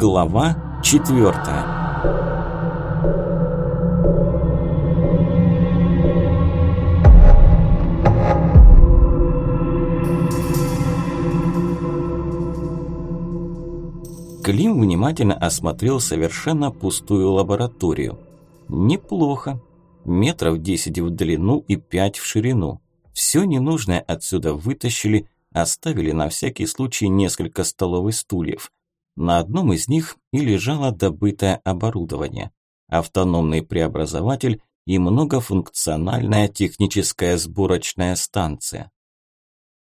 Глава четвертая. Клим внимательно осмотрел совершенно пустую лабораторию. Неплохо. Метров десять в длину и пять в ширину. Все ненужное отсюда вытащили, оставили на всякий случай несколько столовых стульев. На одном из них и лежало добытое оборудование. Автономный преобразователь и многофункциональная техническая сборочная станция.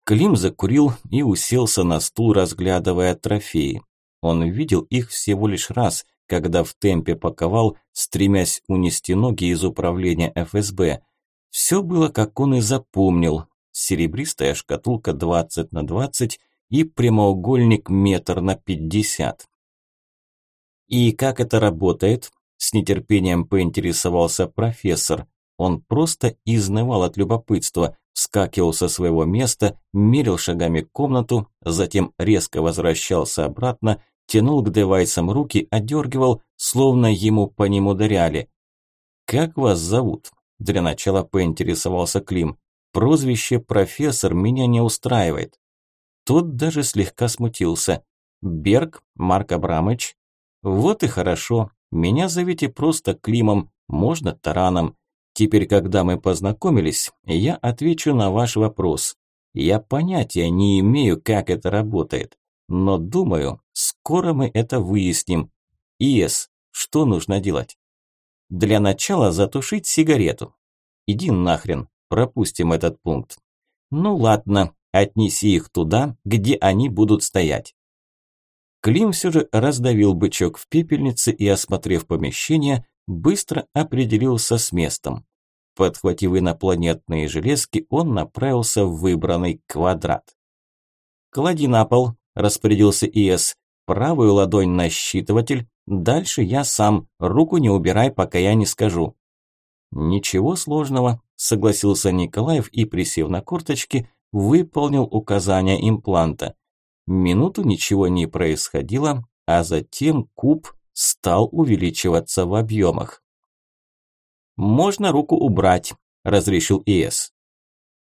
Клим закурил и уселся на стул, разглядывая трофеи. Он видел их всего лишь раз, когда в темпе паковал, стремясь унести ноги из управления ФСБ. Все было, как он и запомнил. Серебристая шкатулка 20 на 20 и прямоугольник метр на 50. «И как это работает?» – с нетерпением поинтересовался профессор. Он просто изнывал от любопытства, вскакивал со своего места, мерил шагами комнату, затем резко возвращался обратно, тянул к девайсам руки, одергивал, словно ему по ним ударяли. «Как вас зовут?» – для начала поинтересовался Клим. «Прозвище «профессор» меня не устраивает». Тот даже слегка смутился. «Берг Марк Абрамович?» «Вот и хорошо. Меня зовите просто Климом, можно Тараном. Теперь, когда мы познакомились, я отвечу на ваш вопрос. Я понятия не имею, как это работает. Но думаю, скоро мы это выясним. ИС, что нужно делать? Для начала затушить сигарету. Иди нахрен, пропустим этот пункт. Ну ладно, отнеси их туда, где они будут стоять. Клим все же раздавил бычок в пепельнице и, осмотрев помещение, быстро определился с местом. Подхватив инопланетные железки, он направился в выбранный квадрат. «Клади на пол», распорядился ИС. Правую ладонь на считыватель, дальше я сам, руку не убирай, пока я не скажу. Ничего сложного, согласился Николаев и, присев на корточки, выполнил указания импланта. Минуту ничего не происходило, а затем куб стал увеличиваться в объемах. «Можно руку убрать», – разрешил ИС.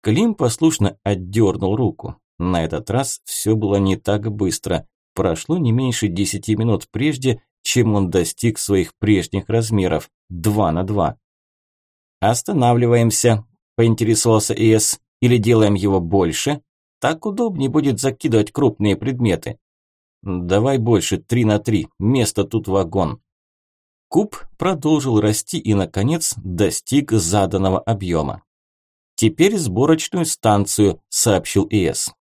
Клим послушно отдернул руку. На этот раз все было не так быстро. Прошло не меньше десяти минут прежде, чем он достиг своих прежних размеров – два на два. «Останавливаемся», – поинтересовался ИС. «Или делаем его больше? Так удобнее будет закидывать крупные предметы». «Давай больше, три на три, место тут вагон». Куб продолжил расти и, наконец, достиг заданного объема. «Теперь сборочную станцию», – сообщил ИС.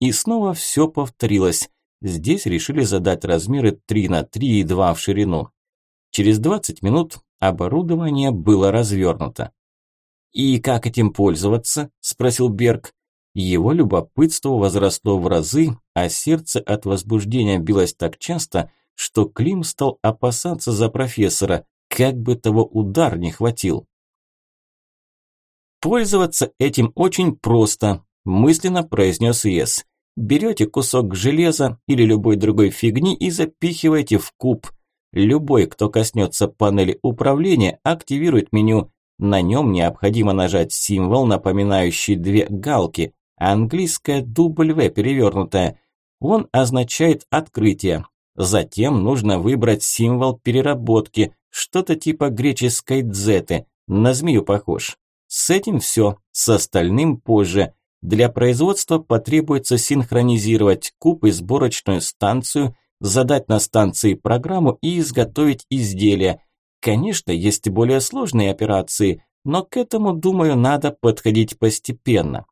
И снова все повторилось. Здесь решили задать размеры 3 на 3 и 2 в ширину. Через 20 минут оборудование было развернуто. «И как этим пользоваться?» – спросил Берг. Его любопытство возросло в разы, а сердце от возбуждения билось так часто, что Клим стал опасаться за профессора, как бы того удар не хватил. «Пользоваться этим очень просто», – мысленно произнес Ес. Берете кусок железа или любой другой фигни и запихиваете в куб. Любой, кто коснется панели управления, активирует меню. На нем необходимо нажать символ, напоминающий две галки, английская W перевернутая. Он означает открытие. Затем нужно выбрать символ переработки, что-то типа греческой дзеты, на змею похож. С этим все, с остальным позже. Для производства потребуется синхронизировать куб и сборочную станцию, задать на станции программу и изготовить изделие. Конечно, есть и более сложные операции, но к этому, думаю, надо подходить постепенно.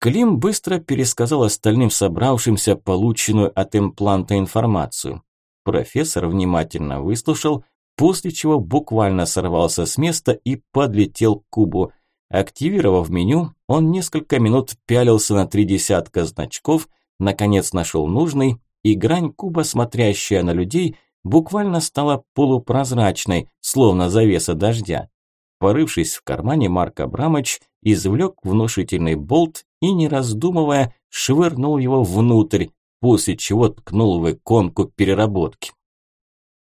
Клим быстро пересказал остальным собравшимся полученную от импланта информацию. Профессор внимательно выслушал, после чего буквально сорвался с места и подлетел к кубу. Активировав меню, он несколько минут пялился на три десятка значков, наконец нашел нужный, и грань куба, смотрящая на людей, буквально стала полупрозрачной, словно завеса дождя. Порывшись в кармане, Марк Абрамович извлек внушительный болт и, не раздумывая, швырнул его внутрь. после чего ткнул в иконку переработки.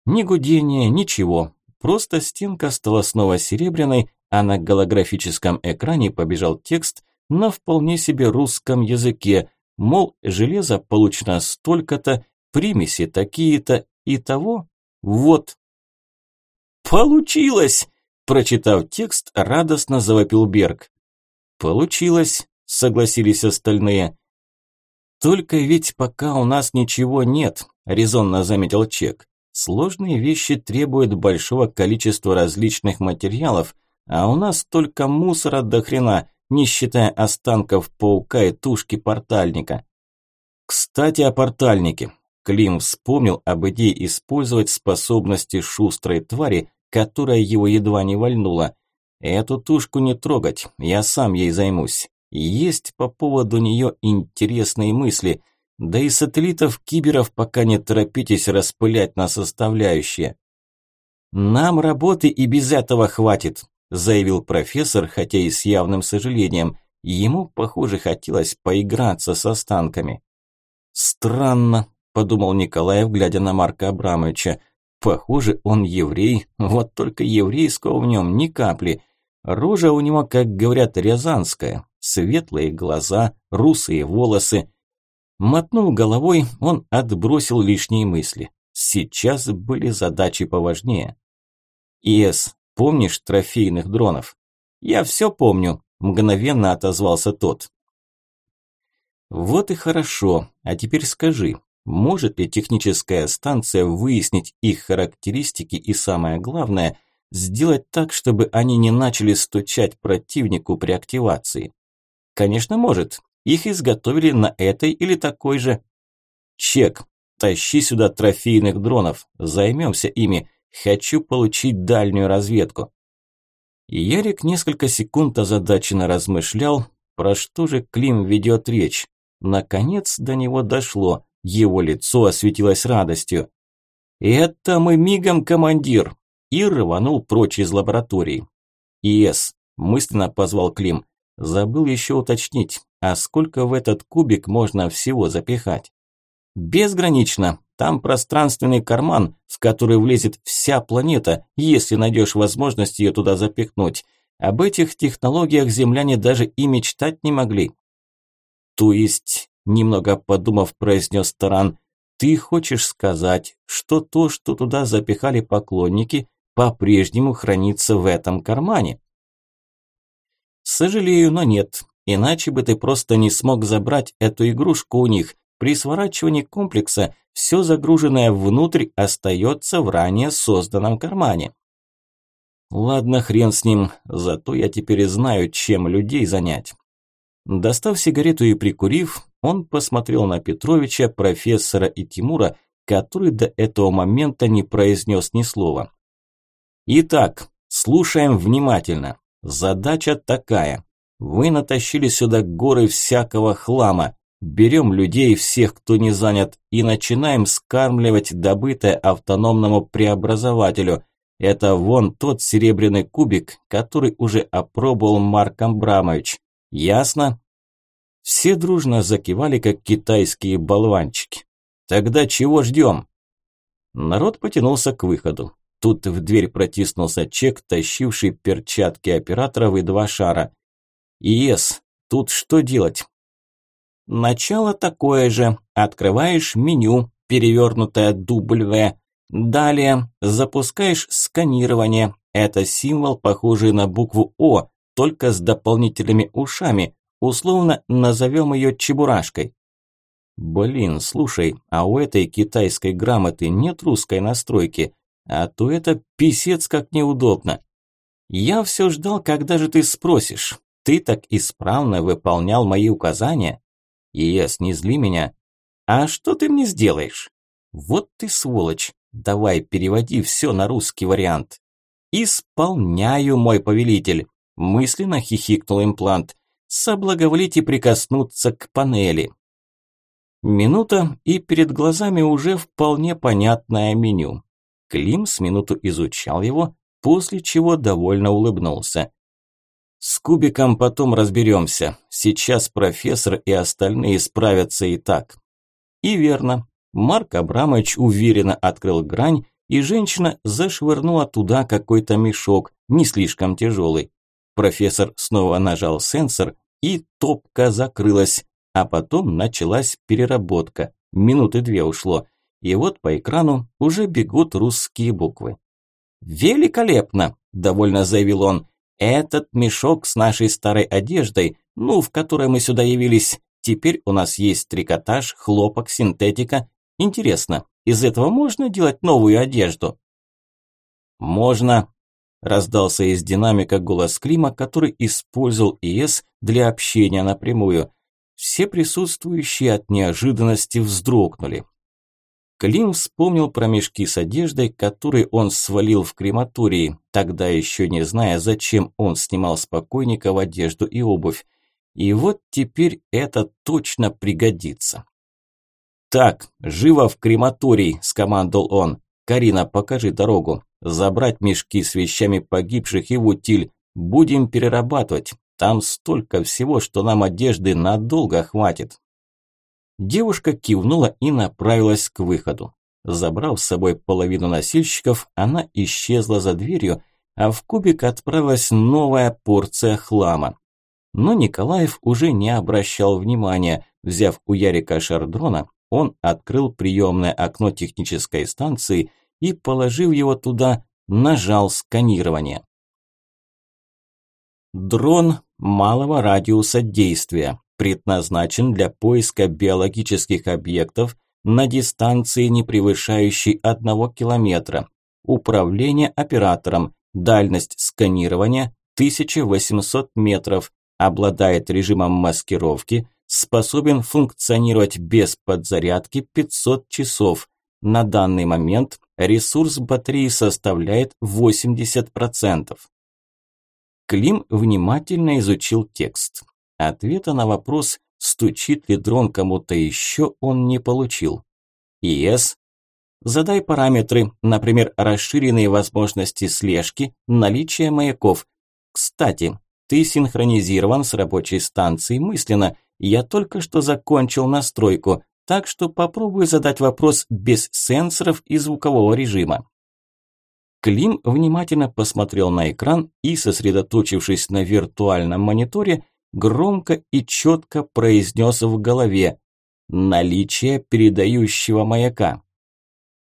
Ни гудения, ничего, просто стенка стала снова серебряной, а на голографическом экране побежал текст на вполне себе русском языке, мол, железо получено столько-то, примеси такие-то и того, вот. «Получилось!» – прочитав текст, радостно завопил Берг. «Получилось», – согласились остальные. «Только ведь пока у нас ничего нет», – резонно заметил Чек. «Сложные вещи требуют большого количества различных материалов, а у нас только мусора до хрена, не считая останков паука и тушки портальника». «Кстати, о портальнике». Клим вспомнил об идее использовать способности шустрой твари, которая его едва не вальнула. Эту тушку не трогать, я сам ей займусь. Есть по поводу нее интересные мысли. Да и сателлитов киберов пока не торопитесь распылять на составляющие. Нам работы и без этого хватит, заявил профессор, хотя и с явным сожалением. Ему, похоже, хотелось поиграться с останками. Странно, подумал Николаев, глядя на Марка Абрамовича. Похоже, он еврей, вот только еврейского в нем ни капли. Рожа у него, как говорят, рязанская, светлые глаза, русые волосы. Мотнув головой, он отбросил лишние мысли. Сейчас были задачи поважнее. «Ис, помнишь трофейных дронов?» «Я все помню», – мгновенно отозвался тот. «Вот и хорошо. А теперь скажи, может ли техническая станция выяснить их характеристики и, самое главное, сделать так, чтобы они не начали стучать противнику при активации?» Конечно, может. Их изготовили на этой или такой же. Чек. Тащи сюда трофейных дронов. Займемся ими. Хочу получить дальнюю разведку. Ярик несколько секунд озадаченно размышлял, про что же Клим ведет речь. Наконец до него дошло. Его лицо осветилось радостью. «Это мы мигом, командир!» И рванул прочь из лаборатории. «ИС», мысленно позвал Клим, Забыл еще уточнить, а сколько в этот кубик можно всего запихать? Безгранично. Там пространственный карман, в который влезет вся планета, если найдешь возможность ее туда запихнуть. Об этих технологиях земляне даже и мечтать не могли. То есть, немного подумав, произнес Таран, ты хочешь сказать, что то, что туда запихали поклонники, по-прежнему хранится в этом кармане? Сожалею, но нет. Иначе бы ты просто не смог забрать эту игрушку у них. При сворачивании комплекса все загруженное внутрь остается в ранее созданном кармане. Ладно, хрен с ним, зато я теперь знаю, чем людей занять. Достав сигарету и прикурив, он посмотрел на Петровича, профессора и Тимура, который до этого момента не произнес ни слова. Итак, слушаем внимательно. Задача такая. Вы натащили сюда горы всякого хлама. Берем людей, всех, кто не занят, и начинаем скармливать добытое автономному преобразователю. Это вон тот серебряный кубик, который уже опробовал Марк Амбрамович. Ясно? Все дружно закивали, как китайские болванчики. Тогда чего ждем? Народ потянулся к выходу. Тут в дверь протиснулся чек, тащивший перчатки операторов и два шара. «ИС, тут что делать?» «Начало такое же. Открываешь меню, перевернутое W. Далее запускаешь сканирование. Это символ, похожий на букву О, только с дополнительными ушами. Условно назовем ее чебурашкой. Блин, слушай, а у этой китайской грамоты нет русской настройки. А то это писец как неудобно. Я все ждал, когда же ты спросишь. Ты так исправно выполнял мои указания. Ес, не зли меня. А что ты мне сделаешь? Вот ты сволочь. Давай переводи все на русский вариант. Исполняю, мой повелитель. Мысленно хихикнул имплант. Соблаговолите прикоснуться к панели. Минута, и перед глазами уже вполне понятное меню. Клим с минуту изучал его, после чего довольно улыбнулся. «С кубиком потом разберемся. Сейчас профессор и остальные справятся и так». И верно. Марк Абрамович уверенно открыл грань, и женщина зашвырнула туда какой-то мешок, не слишком тяжелый. Профессор снова нажал сенсор, и топка закрылась, а потом началась переработка. Минуты две ушло. И вот по экрану уже бегут русские буквы. «Великолепно!» – довольно заявил он. «Этот мешок с нашей старой одеждой, ну, в которой мы сюда явились, теперь у нас есть трикотаж, хлопок, синтетика. Интересно, из этого можно делать новую одежду?» «Можно», – раздался из динамика голос Клима, который использовал ИС для общения напрямую. Все присутствующие от неожиданности вздрогнули. Клим вспомнил про мешки с одеждой, которые он свалил в крематории, тогда еще не зная, зачем он снимал с покойников одежду и обувь. И вот теперь это точно пригодится. «Так, живо в крематорий!» – скомандовал он. «Карина, покажи дорогу. Забрать мешки с вещами погибших и в утиль. Будем перерабатывать. Там столько всего, что нам одежды надолго хватит». Девушка кивнула и направилась к выходу. Забрав с собой половину носильщиков, она исчезла за дверью, а в кубик отправилась новая порция хлама. Но Николаев уже не обращал внимания. Взяв у Ярика шардрона, он открыл приемное окно технической станции и, положив его туда, нажал сканирование. Дрон малого радиуса действия предназначен для поиска биологических объектов на дистанции, не превышающей 1 километра. Управление оператором. Дальность сканирования 1800 метров. Обладает режимом маскировки. Способен функционировать без подзарядки 500 часов. На данный момент ресурс батареи составляет 80%. Клим внимательно изучил текст. Ответа на вопрос, стучит ли дрон кому-то еще, он не получил. ИС. Задай параметры, например, расширенные возможности слежки, наличие маяков. Кстати, ты синхронизирован с рабочей станцией мысленно. Я только что закончил настройку, так что попробуй задать вопрос без сенсоров и звукового режима. Клим внимательно посмотрел на экран и, сосредоточившись на виртуальном мониторе, громко и четко произнес в голове «Наличие передающего маяка».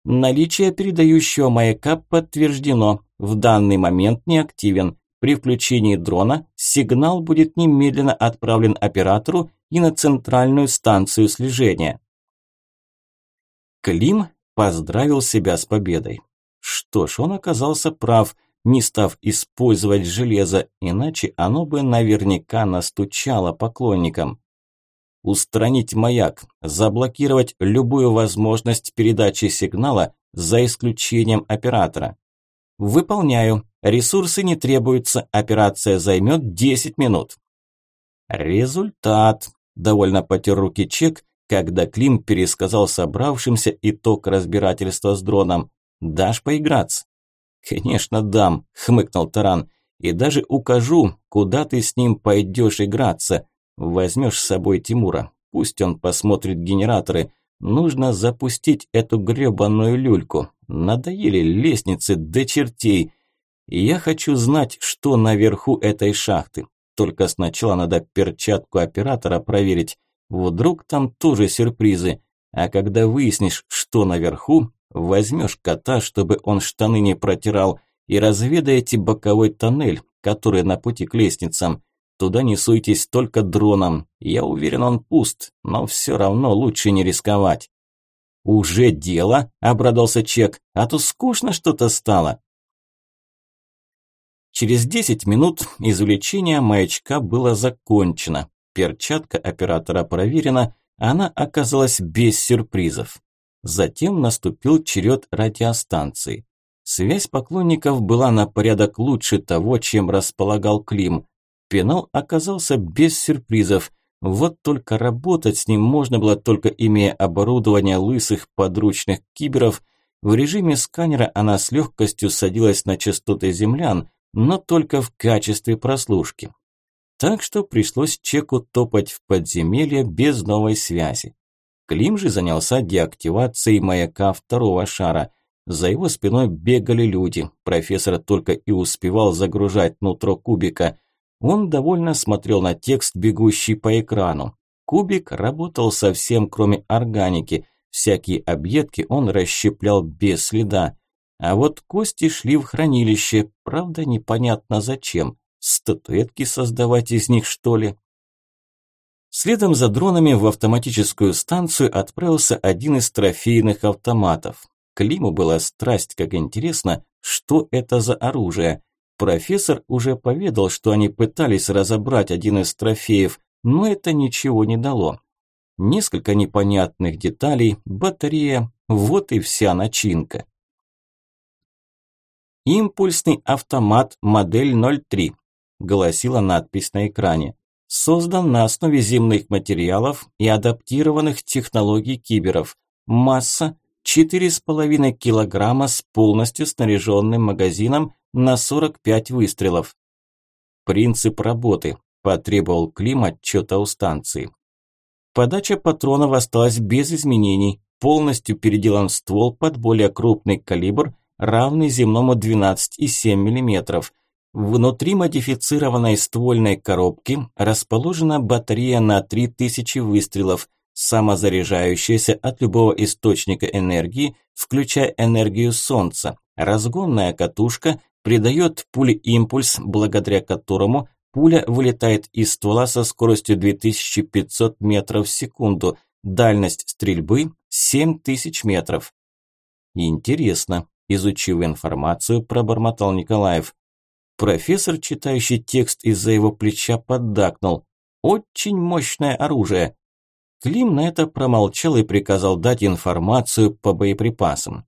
Наличие передающего маяка подтверждено, в данный момент не активен. При включении дрона сигнал будет немедленно отправлен оператору и на центральную станцию слежения. Клим поздравил себя с победой. Что ж, он оказался прав – не став использовать железо, иначе оно бы наверняка настучало поклонникам. Устранить маяк, заблокировать любую возможность передачи сигнала за исключением оператора. Выполняю. Ресурсы не требуются, операция займет 10 минут. Результат. Довольно потер руки Чек, когда Клим пересказал собравшимся итог разбирательства с дроном. Дашь поиграться? «Конечно дам», – хмыкнул Таран. «И даже укажу, куда ты с ним пойдешь играться. Возьмешь с собой Тимура. Пусть он посмотрит генераторы. Нужно запустить эту гребаную люльку. Надоели лестницы до чертей. Я хочу знать, что наверху этой шахты. Только сначала надо перчатку оператора проверить. Вдруг там тоже сюрпризы. А когда выяснишь, что наверху, Возьмешь кота, чтобы он штаны не протирал, и разведаете боковой тоннель, который на пути к лестницам. Туда не суйтесь только дроном. Я уверен, он пуст, но все равно лучше не рисковать. «Уже дело?» – обрадовался Чек. «А то скучно что-то стало». Через 10 минут извлечение маячка было закончено. Перчатка оператора проверена, она оказалась без сюрпризов. Затем наступил черед радиостанции. Связь поклонников была на порядок лучше того, чем располагал Клим. Пенал оказался без сюрпризов. Вот только работать с ним можно было только имея оборудование лысых подручных киберов. В режиме сканера она с легкостью садилась на частоты землян, но только в качестве прослушки. Так что пришлось Чеку топать в подземелье без новой связи. Клим же занялся деактивацией маяка второго шара. За его спиной бегали люди. Профессор только и успевал загружать нутро кубика. Он довольно смотрел на текст, бегущий по экрану. Кубик работал совсем кроме органики. Всякие объедки он расщеплял без следа. А вот кости шли в хранилище, правда непонятно зачем. Статуэтки создавать из них что ли? Следом за дронами в автоматическую станцию отправился один из трофейных автоматов. Климу была страсть, как интересно, что это за оружие. Профессор уже поведал, что они пытались разобрать один из трофеев, но это ничего не дало. Несколько непонятных деталей, батарея, вот и вся начинка. «Импульсный автомат модель 03», – гласила надпись на экране создан на основе земных материалов и адаптированных технологий киберов. Масса 4,5 килограмма с полностью снаряженным магазином на 45 выстрелов. Принцип работы. Потребовал Клим отчета у станции. Подача патронов осталась без изменений. Полностью переделан ствол под более крупный калибр, равный земному 12,7 мм. Внутри модифицированной ствольной коробки расположена батарея на 3000 выстрелов, самозаряжающаяся от любого источника энергии, включая энергию солнца. Разгонная катушка придает пуле импульс, благодаря которому пуля вылетает из ствола со скоростью 2500 метров в секунду, дальность стрельбы 7000 метров. Интересно, изучив информацию, пробормотал Николаев. Профессор, читающий текст из-за его плеча, поддакнул. «Очень мощное оружие». Клим на это промолчал и приказал дать информацию по боеприпасам.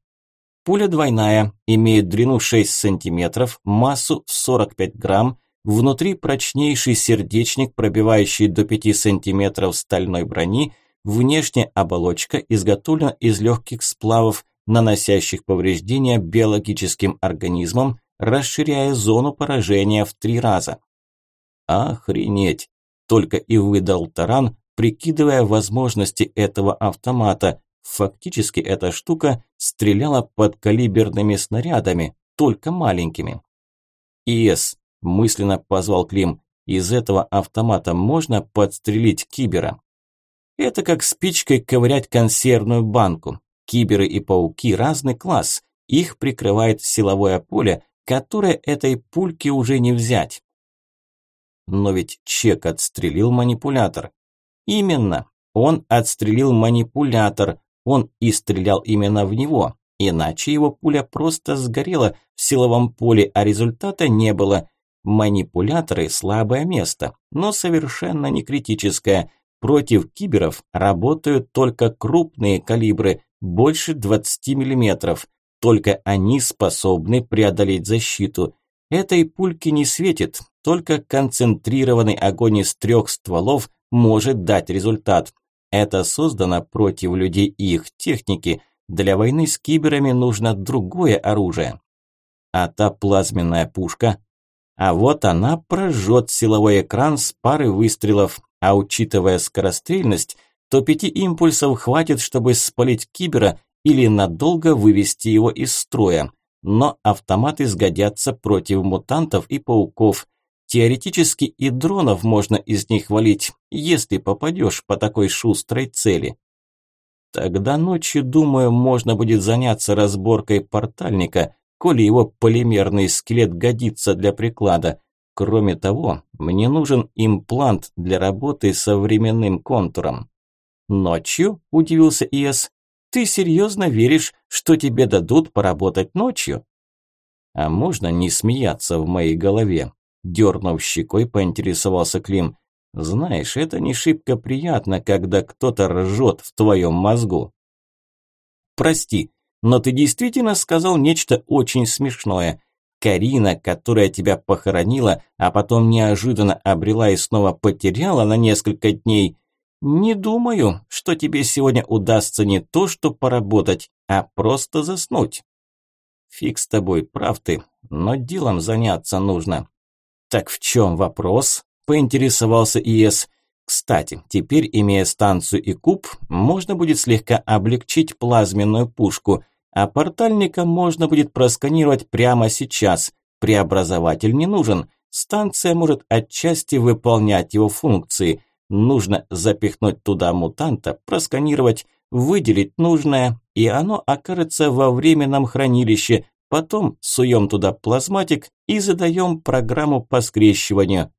Пуля двойная, имеет длину 6 сантиметров, массу в 45 грамм, внутри прочнейший сердечник, пробивающий до 5 сантиметров стальной брони, внешняя оболочка изготовлена из легких сплавов, наносящих повреждения биологическим организмам, расширяя зону поражения в три раза. Охренеть! Только и выдал Таран, прикидывая возможности этого автомата. Фактически эта штука стреляла подкалиберными снарядами, только маленькими. «ИС», – мысленно позвал Клим, – «из этого автомата можно подстрелить кибера?» Это как спичкой ковырять консервную банку. Киберы и пауки – разный класс. Их прикрывает силовое поле, которое этой пульки уже не взять. Но ведь Чек отстрелил манипулятор. Именно, он отстрелил манипулятор, он и стрелял именно в него, иначе его пуля просто сгорела в силовом поле, а результата не было. Манипуляторы – слабое место, но совершенно не критическое. Против киберов работают только крупные калибры, больше 20 миллиметров. Только они способны преодолеть защиту. Этой пульке не светит, только концентрированный огонь из трех стволов может дать результат. Это создано против людей и их техники. Для войны с киберами нужно другое оружие. А та плазменная пушка? А вот она прожжет силовой экран с пары выстрелов. А учитывая скорострельность, то пяти импульсов хватит, чтобы спалить кибера или надолго вывести его из строя. Но автоматы сгодятся против мутантов и пауков. Теоретически и дронов можно из них валить, если попадешь по такой шустрой цели. Тогда ночью, думаю, можно будет заняться разборкой портальника, коли его полимерный скелет годится для приклада. Кроме того, мне нужен имплант для работы с современным контуром. Ночью, удивился Иэс, ты серьезно веришь, что тебе дадут поработать ночью? А можно не смеяться в моей голове? Дернув щекой, поинтересовался Клим. Знаешь, это не шибко приятно, когда кто-то ржет в твоем мозгу. Прости, но ты действительно сказал нечто очень смешное. Карина, которая тебя похоронила, а потом неожиданно обрела и снова потеряла на несколько дней, «Не думаю, что тебе сегодня удастся не то что поработать, а просто заснуть». «Фиг с тобой, прав ты, но делом заняться нужно». «Так в чем вопрос?» – поинтересовался ИС. Кстати, теперь, имея станцию и куб, можно будет слегка облегчить плазменную пушку, а портальника можно будет просканировать прямо сейчас. Преобразователь не нужен. Станция может отчасти выполнять его функции. Нужно запихнуть туда мутанта, просканировать, выделить нужное, и оно окажется во временном хранилище. Потом суем туда плазматик и задаем программу по скрещиванию.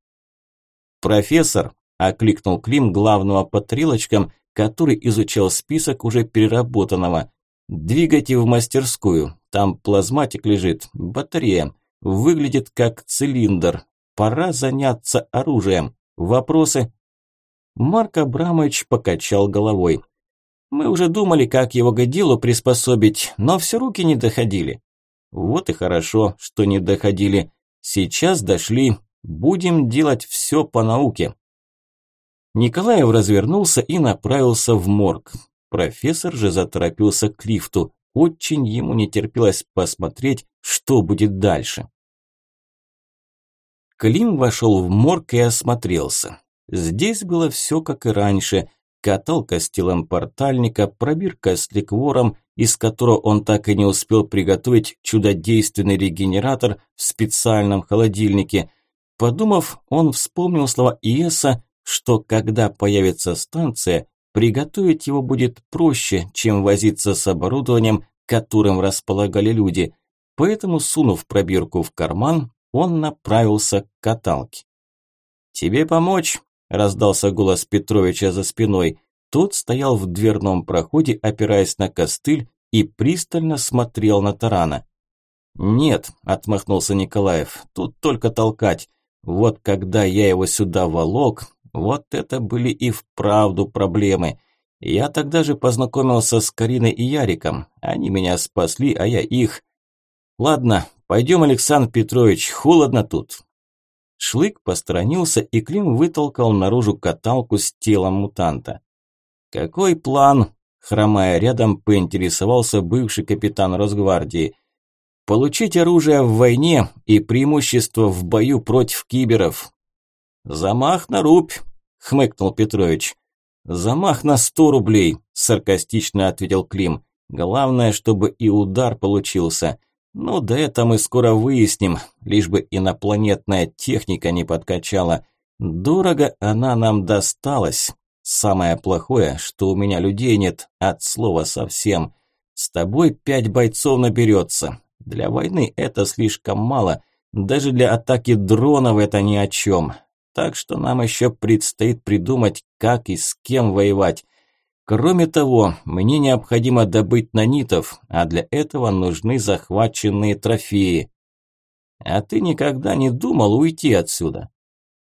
«Профессор», – окликнул Клим главного по трилочкам, который изучал список уже переработанного. «Двигайте в мастерскую, там плазматик лежит, батарея, выглядит как цилиндр. Пора заняться оружием. Вопросы?» Марк Абрамович покачал головой. Мы уже думали, как его к делу приспособить, но все руки не доходили. Вот и хорошо, что не доходили. Сейчас дошли. Будем делать все по науке. Николаев развернулся и направился в морг. Профессор же заторопился к лифту. Очень ему не терпелось посмотреть, что будет дальше. Клим вошел в морг и осмотрелся. Здесь было все как и раньше каталка с телом портальника, пробирка с ликвором, из которого он так и не успел приготовить чудодейственный регенератор в специальном холодильнике. Подумав, он вспомнил слова Иеса, что когда появится станция, приготовить его будет проще, чем возиться с оборудованием, которым располагали люди. Поэтому, сунув пробирку в карман, он направился к каталке. «Тебе помочь?» – раздался голос Петровича за спиной. Тот стоял в дверном проходе, опираясь на костыль и пристально смотрел на тарана. «Нет», – отмахнулся Николаев, – «тут только толкать. Вот когда я его сюда волок, вот это были и вправду проблемы. Я тогда же познакомился с Кариной и Яриком. Они меня спасли, а я их. Ладно, пойдем, Александр Петрович, холодно тут. Шлык посторонился, и Клим вытолкал наружу каталку с телом мутанта. «Какой план?» – хромая рядом, поинтересовался бывший капитан Росгвардии. «Получить оружие в войне и преимущество в бою против киберов». «Замах на рубь», – хмыкнул Петрович. «Замах на сто рублей», – саркастично ответил Клим. «Главное, чтобы и удар получился. Ну да это мы скоро выясним, лишь бы инопланетная техника не подкачала. Дорого она нам досталась. Самое плохое, что у меня людей нет, от слова совсем. С тобой пять бойцов наберется. Для войны это слишком мало. Даже для атаки дронов это ни о чем. Так что нам еще предстоит придумать, как и с кем воевать. Кроме того, мне необходимо добыть нанитов, а для этого нужны захваченные трофеи. А ты никогда не думал уйти отсюда?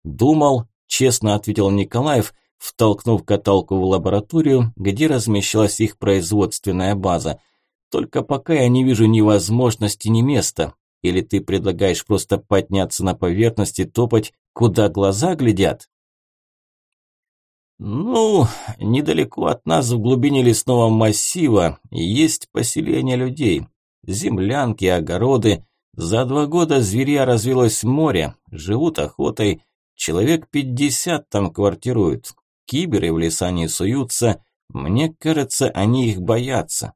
Думал, честно ответил Николаев, втолкнув каталку в лабораторию, где размещалась их производственная база. Только пока я не вижу ни возможности, ни места. Или ты предлагаешь просто подняться на поверхность и топать, куда глаза глядят? Ну, недалеко от нас в глубине лесного массива есть поселение людей. Землянки, огороды. За два года зверя развелось море, живут охотой. Человек пятьдесят там квартируют. Киберы в леса не суются. Мне кажется, они их боятся.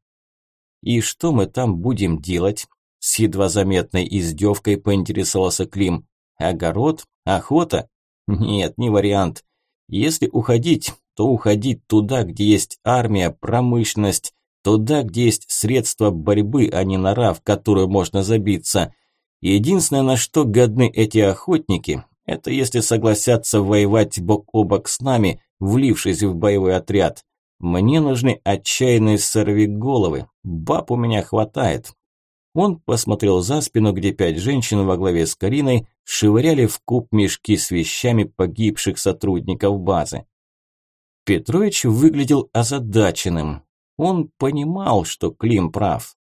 И что мы там будем делать? С едва заметной издевкой поинтересовался Клим. Огород? Охота? Нет, не вариант. Если уходить, то уходить туда, где есть армия, промышленность, туда, где есть средства борьбы, а не нора, в которую можно забиться. Единственное, на что годны эти охотники, это если согласятся воевать бок о бок с нами, влившись в боевой отряд. Мне нужны отчаянные сорвиголовы, баб у меня хватает. Он посмотрел за спину, где пять женщин во главе с Кариной швыряли в куб мешки с вещами погибших сотрудников базы. Петрович выглядел озадаченным. Он понимал, что Клим прав.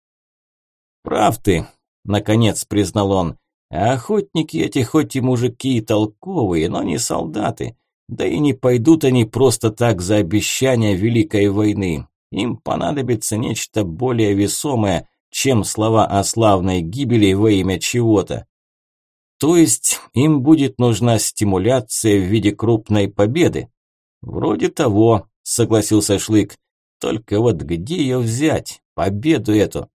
«Прав ты», – наконец признал он. «Охотники эти хоть и мужики толковые, но не солдаты. Да и не пойдут они просто так за обещания Великой войны. Им понадобится нечто более весомое, чем слова о славной гибели во имя чего-то. То есть им будет нужна стимуляция в виде крупной победы. Вроде того, согласился Шлык. Только вот где ее взять? Победу эту.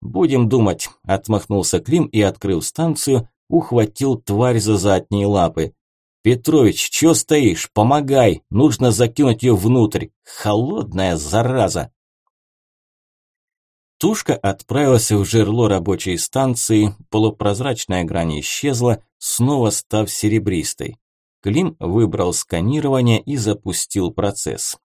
Будем думать, отмахнулся Клим и, открыв станцию, ухватил тварь за задние лапы. «Петрович, чё стоишь? Помогай! Нужно закинуть ее внутрь! Холодная зараза!» Тушка отправилась в жерло рабочей станции, полупрозрачная грань исчезла, снова став серебристой. Клим выбрал сканирование и запустил процесс.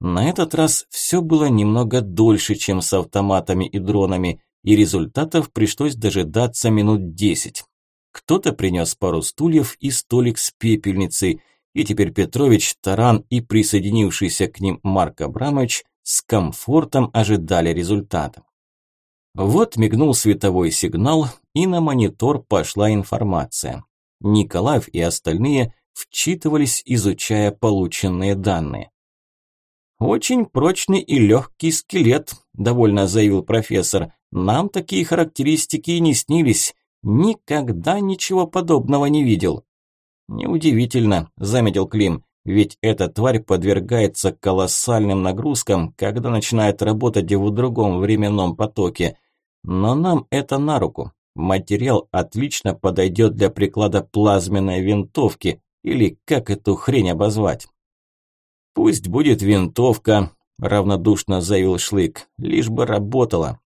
На этот раз все было немного дольше, чем с автоматами и дронами, и результатов пришлось дожидаться минут десять. Кто-то принес пару стульев и столик с пепельницей, и теперь Петрович, Таран и присоединившийся к ним Марк Абрамович с комфортом ожидали результата. Вот мигнул световой сигнал, и на монитор пошла информация. Николаев и остальные вчитывались, изучая полученные данные. «Очень прочный и легкий скелет», – довольно заявил профессор. «Нам такие характеристики и не снились. Никогда ничего подобного не видел». «Неудивительно», – заметил Клим, «ведь эта тварь подвергается колоссальным нагрузкам, когда начинает работать в другом временном потоке. Но нам это на руку. Материал отлично подойдет для приклада плазменной винтовки, или как эту хрень обозвать? Пусть будет винтовка, равнодушно заявил Шлык, лишь бы работала.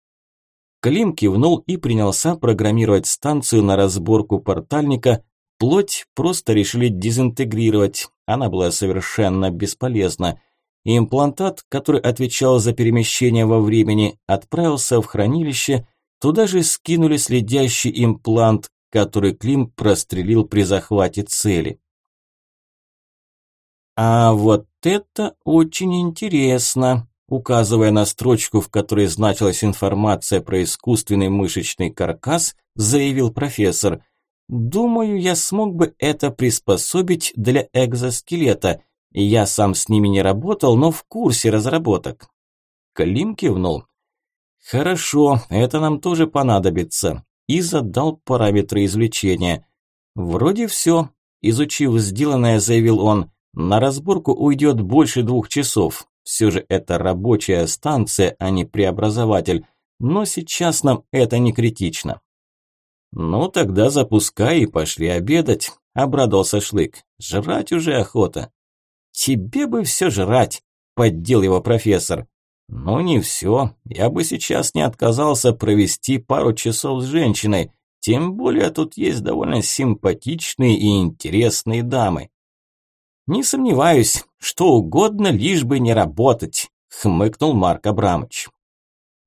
Клим кивнул и принялся программировать станцию на разборку портальника. Плоть просто решили дезинтегрировать, она была совершенно бесполезна. Имплантат, который отвечал за перемещение во времени, отправился в хранилище, туда же скинули следящий имплант, который Клим прострелил при захвате цели. «А вот это очень интересно», указывая на строчку, в которой значилась информация про искусственный мышечный каркас, заявил профессор. «Думаю, я смог бы это приспособить для экзоскелета. Я сам с ними не работал, но в курсе разработок». Клим кивнул. «Хорошо, это нам тоже понадобится», и задал параметры извлечения. «Вроде все», изучив сделанное, заявил он, на разборку уйдет больше двух часов. Все же это рабочая станция, а не преобразователь. Но сейчас нам это не критично. Ну тогда запускай и пошли обедать, обрадовался Шлык. Жрать уже охота. Тебе бы все жрать, поддел его профессор. Ну не все, я бы сейчас не отказался провести пару часов с женщиной, тем более тут есть довольно симпатичные и интересные дамы. «Не сомневаюсь, что угодно, лишь бы не работать», – хмыкнул Марк Абрамович.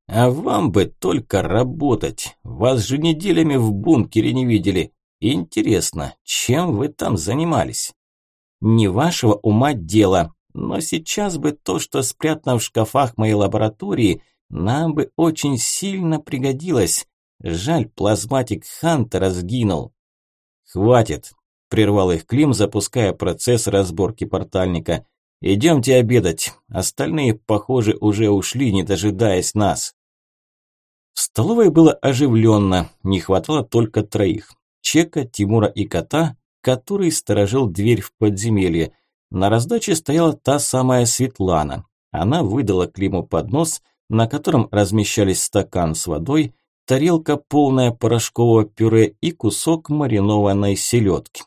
«А вам бы только работать. Вас же неделями в бункере не видели. Интересно, чем вы там занимались?» «Не вашего ума дело, но сейчас бы то, что спрятано в шкафах моей лаборатории, нам бы очень сильно пригодилось. Жаль, плазматик Хантера сгинул». «Хватит, Прервал их Клим, запуская процесс разборки портальника. «Идемте обедать. Остальные, похоже, уже ушли, не дожидаясь нас». В столовой было оживленно, не хватало только троих. Чека, Тимура и кота, который сторожил дверь в подземелье. На раздаче стояла та самая Светлана. Она выдала Климу поднос, на котором размещались стакан с водой, тарелка полная порошкового пюре и кусок маринованной селедки.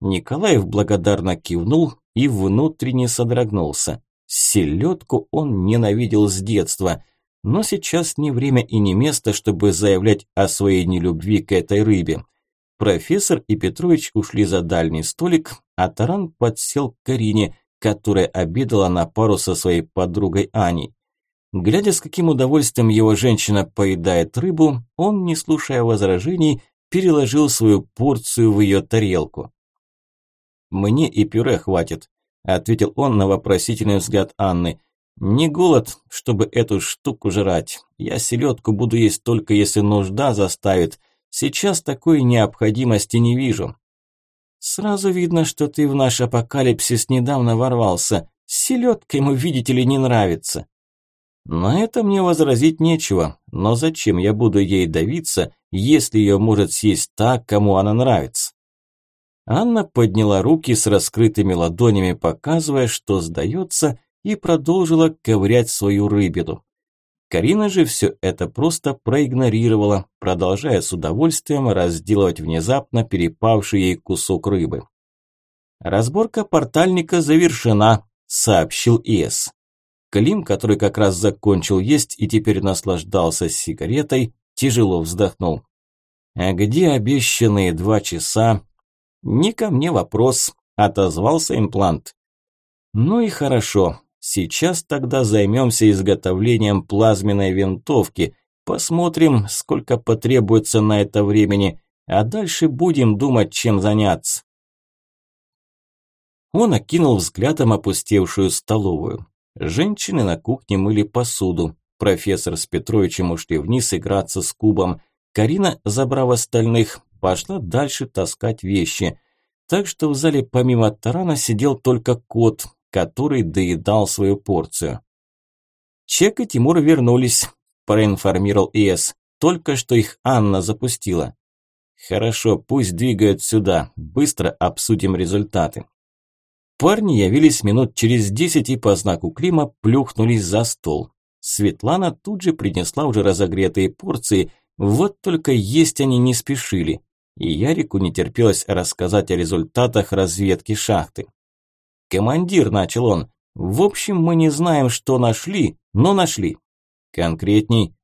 Николаев благодарно кивнул и внутренне содрогнулся. Селедку он ненавидел с детства, но сейчас не время и не место, чтобы заявлять о своей нелюбви к этой рыбе. Профессор и Петрович ушли за дальний столик, а Таран подсел к Карине, которая обедала на пару со своей подругой Аней. Глядя, с каким удовольствием его женщина поедает рыбу, он, не слушая возражений, переложил свою порцию в ее тарелку. «Мне и пюре хватит», – ответил он на вопросительный взгляд Анны. «Не голод, чтобы эту штуку жрать. Я селедку буду есть только если нужда заставит. Сейчас такой необходимости не вижу». «Сразу видно, что ты в наш апокалипсис недавно ворвался. Селедка ему, видите ли, не нравится». На это мне возразить нечего, но зачем я буду ей давиться, если ее может съесть так, кому она нравится? Анна подняла руки с раскрытыми ладонями, показывая, что сдается, и продолжила ковырять свою рыбину. Карина же все это просто проигнорировала, продолжая с удовольствием разделывать внезапно перепавший ей кусок рыбы. «Разборка портальника завершена», – сообщил Иэс. Клим, который как раз закончил есть и теперь наслаждался сигаретой, тяжело вздохнул. «А где обещанные два часа?» «Не ко мне вопрос», – отозвался имплант. «Ну и хорошо. Сейчас тогда займемся изготовлением плазменной винтовки. Посмотрим, сколько потребуется на это времени, а дальше будем думать, чем заняться». Он окинул взглядом опустевшую столовую. Женщины на кухне мыли посуду. Профессор с Петровичем ушли вниз играться с кубом. Карина, забрав остальных, пошла дальше таскать вещи. Так что в зале помимо тарана сидел только кот, который доедал свою порцию. Чек и Тимур вернулись, проинформировал ИС. Только что их Анна запустила. Хорошо, пусть двигают сюда. Быстро обсудим результаты. Парни явились минут через десять и по знаку Клима плюхнулись за стол. Светлана тут же принесла уже разогретые порции, вот только есть они не спешили. И Ярику не терпелось рассказать о результатах разведки шахты. «Командир», – начал он, – «в общем, мы не знаем, что нашли, но нашли». «Конкретней».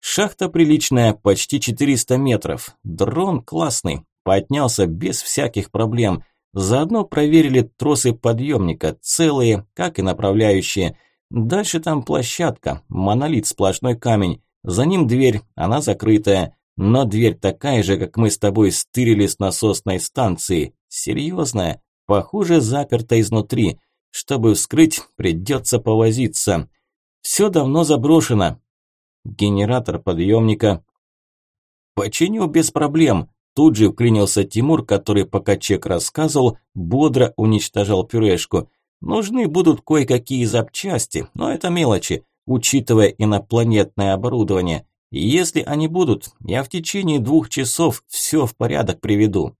«Шахта приличная, почти 400 метров. Дрон классный, поднялся без всяких проблем». Заодно проверили тросы подъемника, целые, как и направляющие. Дальше там площадка, монолит сплошной камень. За ним дверь, она закрытая. Но дверь такая же, как мы с тобой стырили с насосной станции. Серьезная, похоже, заперта изнутри. Чтобы вскрыть, придется повозиться. Все давно заброшено. Генератор подъемника. Починю без проблем. Тут же вклинился Тимур, который, пока Чек рассказывал, бодро уничтожал пюрешку. Нужны будут кое-какие запчасти, но это мелочи, учитывая инопланетное оборудование. И если они будут, я в течение двух часов все в порядок приведу.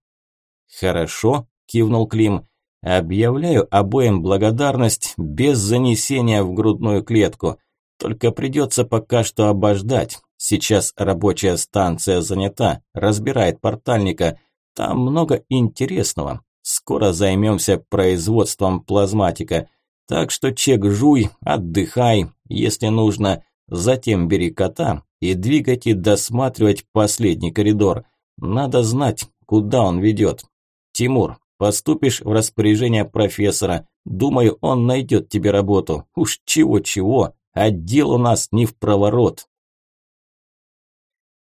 Хорошо, кивнул Клим. Объявляю обоим благодарность без занесения в грудную клетку. Только придется пока что обождать. Сейчас рабочая станция занята, разбирает портальника. Там много интересного. Скоро займемся производством плазматика. Так что чек жуй, отдыхай, если нужно. Затем бери кота и двигайте досматривать последний коридор. Надо знать, куда он ведет. Тимур, поступишь в распоряжение профессора. Думаю, он найдет тебе работу. Уж чего-чего, отдел у нас не в проворот.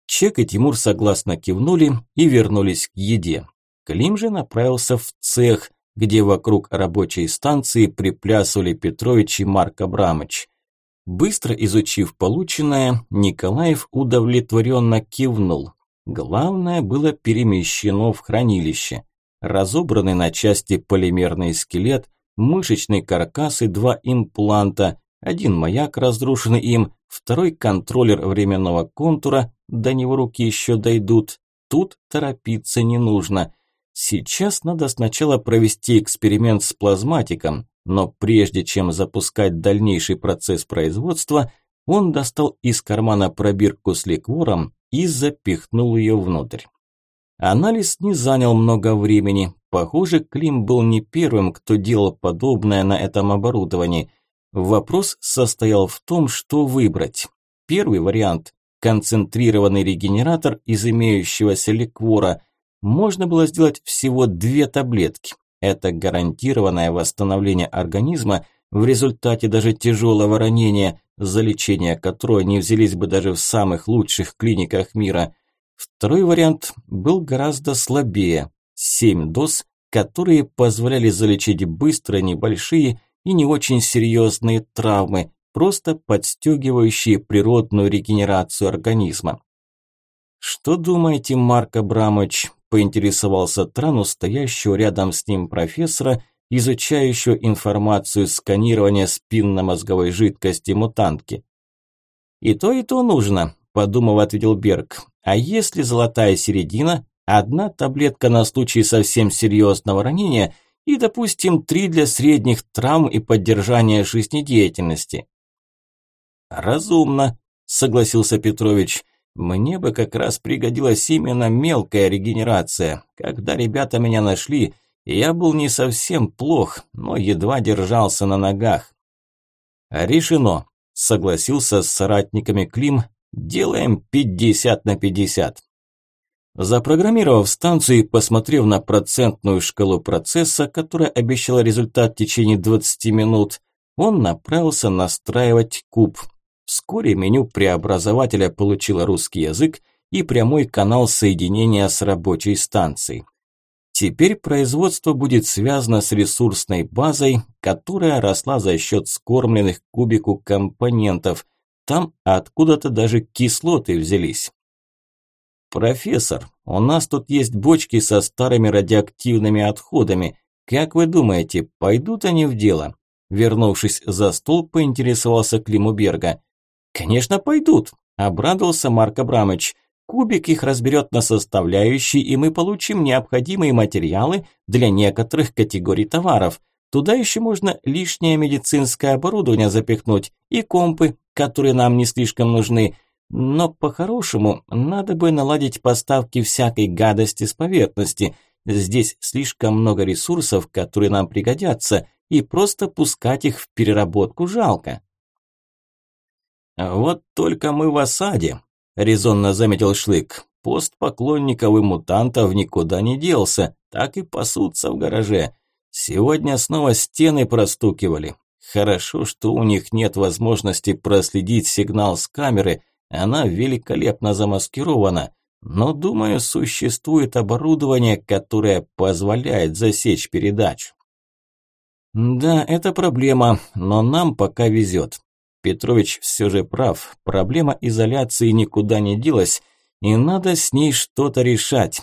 Чек и Тимур согласно кивнули и вернулись к еде. Клим же направился в цех, где вокруг рабочей станции приплясывали Петрович и Марк Абрамович. Быстро изучив полученное, Николаев удовлетворенно кивнул. Главное было перемещено в хранилище. Разобранный на части полимерный скелет, мышечный каркас и два импланта, один маяк, разрушенный им, второй контроллер временного контура, до него руки еще дойдут. Тут торопиться не нужно. Сейчас надо сначала провести эксперимент с плазматиком, но прежде чем запускать дальнейший процесс производства, он достал из кармана пробирку с ликвором и запихнул ее внутрь. Анализ не занял много времени. Похоже, Клим был не первым, кто делал подобное на этом оборудовании. Вопрос состоял в том, что выбрать. Первый вариант концентрированный регенератор из имеющегося ликвора. Можно было сделать всего две таблетки. Это гарантированное восстановление организма в результате даже тяжелого ранения, за лечение которого не взялись бы даже в самых лучших клиниках мира. Второй вариант был гораздо слабее. Семь доз, которые позволяли залечить быстро небольшие и не очень серьезные травмы, просто подстегивающие природную регенерацию организма. «Что думаете, Марк Абрамович?» – поинтересовался Трану, стоящего рядом с ним профессора, изучающего информацию сканирования спинномозговой жидкости мутантки. «И то, и то нужно», – подумав, ответил Берг. «А если золотая середина? Одна таблетка на случай совсем серьезного ранения и, допустим, три для средних травм и поддержания жизнедеятельности. Разумно, согласился Петрович. Мне бы как раз пригодилась именно мелкая регенерация. Когда ребята меня нашли, я был не совсем плох, но едва держался на ногах. Решено, согласился с соратниками Клим. Делаем 50 на 50. Запрограммировав станцию и посмотрев на процентную шкалу процесса, которая обещала результат в течение 20 минут, он направился настраивать куб. Вскоре меню преобразователя получило русский язык и прямой канал соединения с рабочей станцией. Теперь производство будет связано с ресурсной базой, которая росла за счет скормленных кубику компонентов. Там откуда-то даже кислоты взялись. «Профессор, у нас тут есть бочки со старыми радиоактивными отходами. Как вы думаете, пойдут они в дело?» Вернувшись за стол, поинтересовался Климуберга. «Конечно, пойдут», – обрадовался Марк Абрамович. «Кубик их разберет на составляющие, и мы получим необходимые материалы для некоторых категорий товаров. Туда еще можно лишнее медицинское оборудование запихнуть и компы, которые нам не слишком нужны». Но по-хорошему надо бы наладить поставки всякой гадости с поверхности. Здесь слишком много ресурсов, которые нам пригодятся, и просто пускать их в переработку жалко. Вот только мы в осаде, резонно заметил Шлык. Пост поклонников и мутантов никуда не делся, так и пасутся в гараже. Сегодня снова стены простукивали. Хорошо, что у них нет возможности проследить сигнал с камеры, она великолепно замаскирована, но, думаю, существует оборудование, которое позволяет засечь передачу. Да, это проблема, но нам пока везет. Петрович все же прав, проблема изоляции никуда не делась, и надо с ней что-то решать.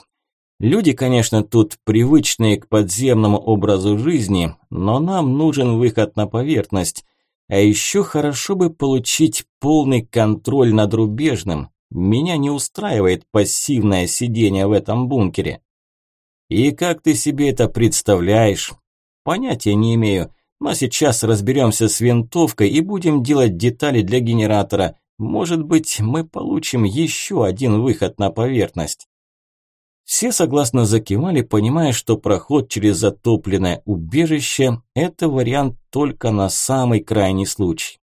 Люди, конечно, тут привычные к подземному образу жизни, но нам нужен выход на поверхность. А еще хорошо бы получить полный контроль над рубежным. Меня не устраивает пассивное сидение в этом бункере. И как ты себе это представляешь? Понятия не имею. Но сейчас разберемся с винтовкой и будем делать детали для генератора. Может быть, мы получим еще один выход на поверхность. Все согласно закивали, понимая, что проход через затопленное убежище – это вариант только на самый крайний случай.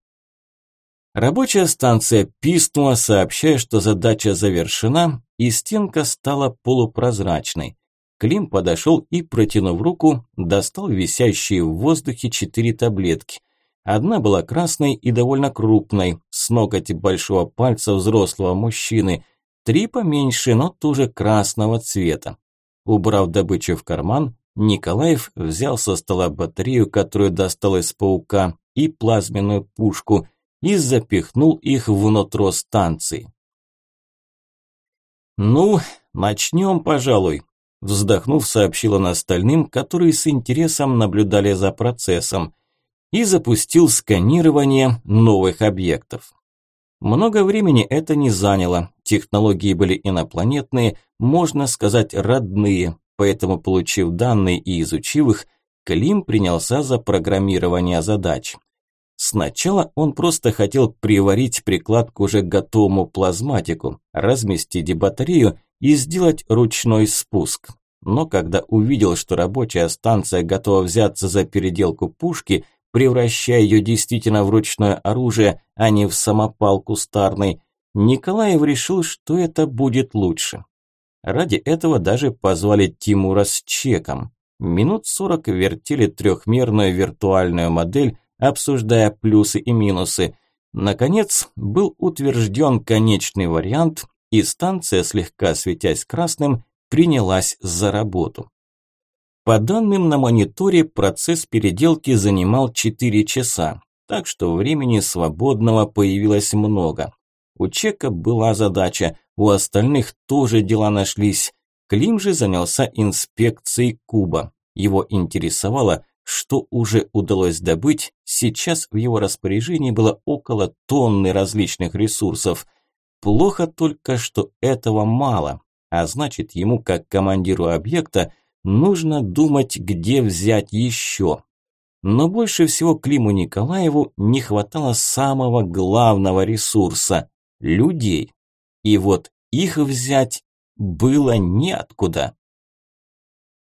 Рабочая станция пискнула, сообщая, что задача завершена, и стенка стала полупрозрачной. Клим подошел и, протянув руку, достал висящие в воздухе четыре таблетки. Одна была красной и довольно крупной, с ноготь большого пальца взрослого мужчины, Три поменьше, но тоже красного цвета. Убрав добычу в карман, Николаев взял со стола батарею, которую достал из паука, и плазменную пушку, и запихнул их внутрь станции. «Ну, начнем, пожалуй», – вздохнув, сообщил он остальным, которые с интересом наблюдали за процессом, и запустил сканирование новых объектов. Много времени это не заняло, технологии были инопланетные, можно сказать родные, поэтому получив данные и изучив их, Клим принялся за программирование задач. Сначала он просто хотел приварить приклад к уже готовому плазматику, разместить батарею и сделать ручной спуск. Но когда увидел, что рабочая станция готова взяться за переделку пушки, превращая ее действительно в ручное оружие, а не в самопал кустарный, Николаев решил, что это будет лучше. Ради этого даже позвали Тимура с чеком. Минут сорок вертели трехмерную виртуальную модель, обсуждая плюсы и минусы. Наконец, был утвержден конечный вариант, и станция, слегка светясь красным, принялась за работу. По данным на мониторе, процесс переделки занимал 4 часа, так что времени свободного появилось много. У Чека была задача, у остальных тоже дела нашлись. Клим же занялся инспекцией куба. Его интересовало, что уже удалось добыть, сейчас в его распоряжении было около тонны различных ресурсов. Плохо только, что этого мало. а значит ему как командиру объекта нужно думать, где взять еще. Но больше всего Климу Николаеву не хватало самого главного ресурса – людей. И вот их взять было неоткуда.